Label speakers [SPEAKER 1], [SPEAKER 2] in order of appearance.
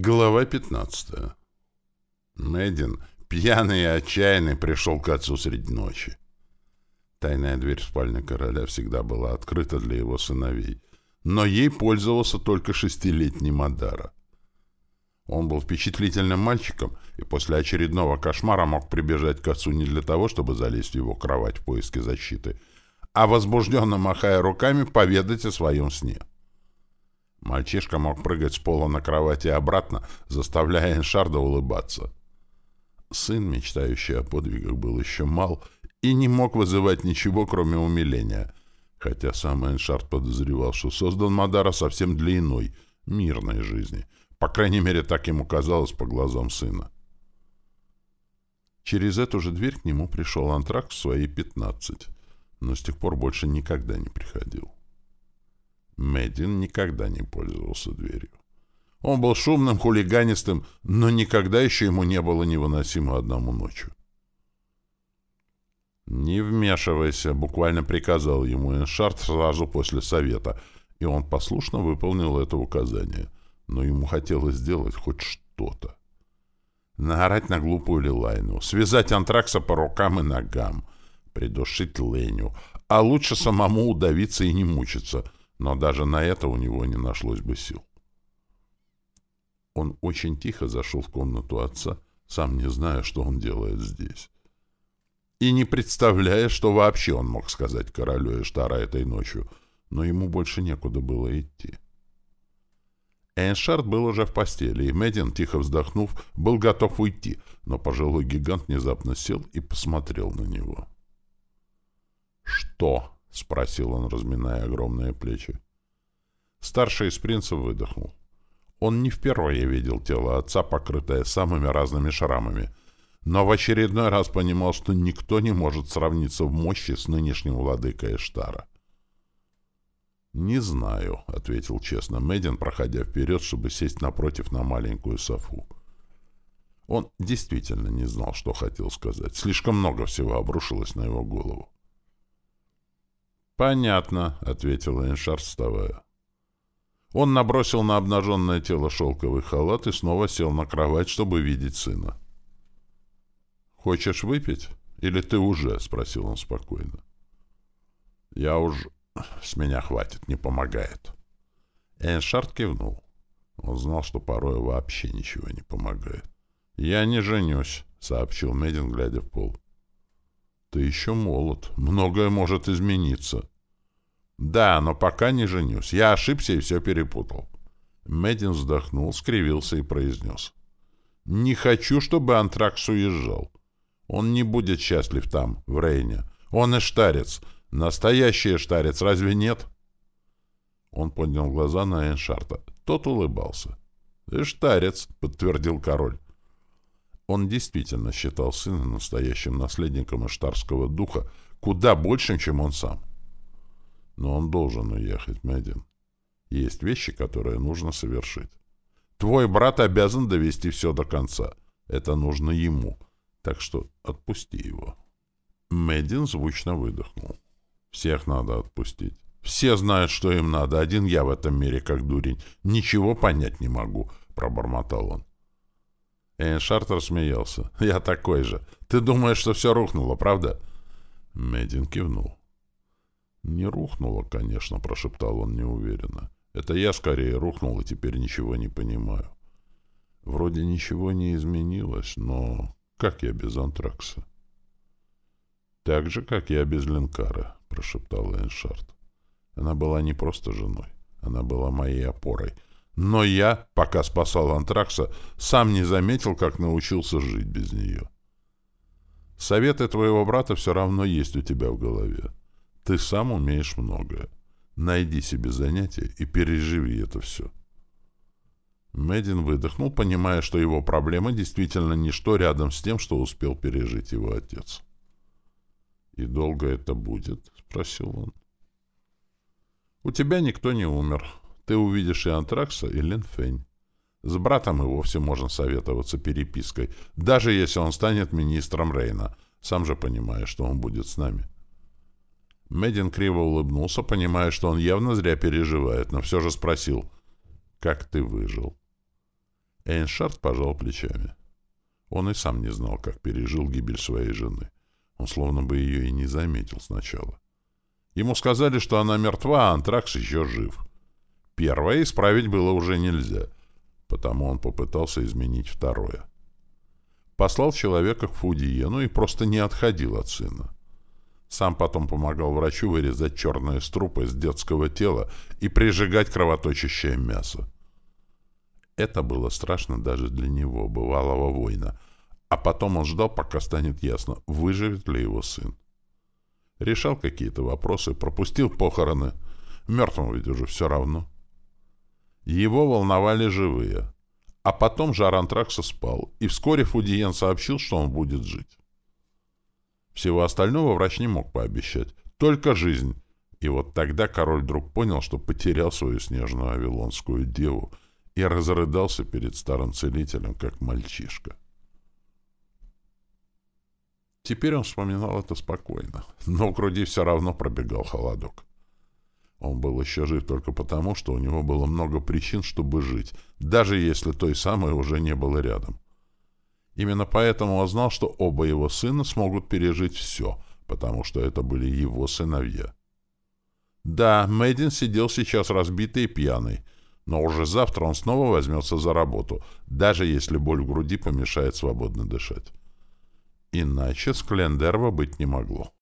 [SPEAKER 1] Глава 15. Мэддин, пьяный и отчаянный, пришел к отцу среди ночи. Тайная дверь в спальне короля всегда была открыта для его сыновей, но ей пользовался только шестилетний Мадара. Он был впечатлительным мальчиком и после очередного кошмара мог прибежать к отцу не для того, чтобы залезть в его кровать в поиске защиты, а возбужденно махая руками поведать о своем сне. Мальчишка мог прыгать с пола на кровати обратно, заставляя Эншарда улыбаться. Сын, мечтающий о подвигах, был еще мал и не мог вызывать ничего, кроме умиления, хотя сам Эншард подозревал, что создан Мадара совсем для иной, мирной жизни. По крайней мере, так ему казалось по глазам сына. Через эту же дверь к нему пришел антракт в свои пятнадцать, но с тех пор больше никогда не приходил. Мэддин никогда не пользовался дверью. Он был шумным, хулиганистым, но никогда еще ему не было невыносимо одному ночью. «Не вмешивайся», — буквально приказал ему Эншарт сразу после совета, и он послушно выполнил это указание. Но ему хотелось сделать хоть что-то. Наорать на глупую Лилайну, связать антракса по рукам и ногам, придушить Леню, а лучше самому удавиться и не мучиться — но даже на это у него не нашлось бы сил. Он очень тихо зашел в комнату отца, сам не зная, что он делает здесь. И не представляя, что вообще он мог сказать королю Эштара этой ночью, но ему больше некуда было идти. Эйншард был уже в постели, и Мэддин, тихо вздохнув, был готов уйти, но пожилой гигант внезапно сел и посмотрел на него. «Что?» — спросил он, разминая огромные плечи. Старший из принцев выдохнул. Он не впервые видел тело отца, покрытое самыми разными шрамами, но в очередной раз понимал, что никто не может сравниться в мощи с нынешним владыкой Эштара. «Не знаю», — ответил честно Мэддин, проходя вперед, чтобы сесть напротив на маленькую софу. Он действительно не знал, что хотел сказать. Слишком много всего обрушилось на его голову. «Понятно», — ответил Эншар, вставая. Он набросил на обнаженное тело шелковый халат и снова сел на кровать, чтобы видеть сына. «Хочешь выпить? Или ты уже?» — спросил он спокойно. «Я уж... С меня хватит, не помогает». Эншард кивнул. Он знал, что порой вообще ничего не помогает. «Я не женюсь», — сообщил Медин, глядя в пол. Ты еще молод. Многое может измениться. Да, но пока не женюсь. Я ошибся и все перепутал. Мэддин вздохнул, скривился и произнес. Не хочу, чтобы Антракс уезжал. Он не будет счастлив там, в Рейне. Он и штарец. Настоящий штарец, разве нет? Он поднял глаза на Эншарта. Тот улыбался. «Эштарец», — подтвердил король. Он действительно считал сына настоящим наследником иштарского духа куда большим, чем он сам. Но он должен уехать, Мэддин. Есть вещи, которые нужно совершить. Твой брат обязан довести все до конца. Это нужно ему. Так что отпусти его. Мэддин звучно выдохнул. Всех надо отпустить. Все знают, что им надо. Один я в этом мире как дурень. Ничего понять не могу, пробормотал он. Эйншарт смеялся. «Я такой же. Ты думаешь, что все рухнуло, правда?» Медин кивнул. «Не рухнуло, конечно», — прошептал он неуверенно. «Это я скорее рухнул и теперь ничего не понимаю. Вроде ничего не изменилось, но как я без антракса?» «Так же, как я без Ленкара», — прошептал Эйншарт. «Она была не просто женой, она была моей опорой» Но я, пока спасал Антракса, сам не заметил, как научился жить без нее. Советы твоего брата все равно есть у тебя в голове. Ты сам умеешь многое. Найди себе занятие и переживи это все. Мэддин выдохнул, понимая, что его проблема действительно ничто рядом с тем, что успел пережить его отец. «И долго это будет?» — спросил он. «У тебя никто не умер», ты увидишь и Антракса, и Ленфень. С братом и вовсе можно советоваться перепиской, даже если он станет министром Рейна. Сам же понимаешь, что он будет с нами. Медин криво улыбнулся, понимая, что он явно зря переживает, но все же спросил, «Как ты выжил?» Эйншард пожал плечами. Он и сам не знал, как пережил гибель своей жены. Он словно бы ее и не заметил сначала. Ему сказали, что она мертва, а антракс еще жив. Первое исправить было уже нельзя, потому он попытался изменить второе. Послал человека к Фудиену и просто не отходил от сына. Сам потом помогал врачу вырезать черные струпы из детского тела и прижигать кровоточащее мясо. Это было страшно даже для него, бывалого воина. А потом он ждал, пока станет ясно, выживет ли его сын. Решал какие-то вопросы, пропустил похороны. Мертвым ведь уже все равно. Его волновали живые. А потом жар антракса спал, и вскоре Фудиен сообщил, что он будет жить. Всего остального врач не мог пообещать. Только жизнь. И вот тогда король вдруг понял, что потерял свою снежную авилонскую деву и разрыдался перед старым целителем, как мальчишка. Теперь он вспоминал это спокойно, но в груди все равно пробегал холодок. Он был еще жив только потому, что у него было много причин, чтобы жить, даже если той самой уже не было рядом. Именно поэтому он знал, что оба его сына смогут пережить все, потому что это были его сыновья. Да, Мэйдин сидел сейчас разбитый и пьяный, но уже завтра он снова возьмется за работу, даже если боль в груди помешает свободно дышать. Иначе Склендерва быть не могло.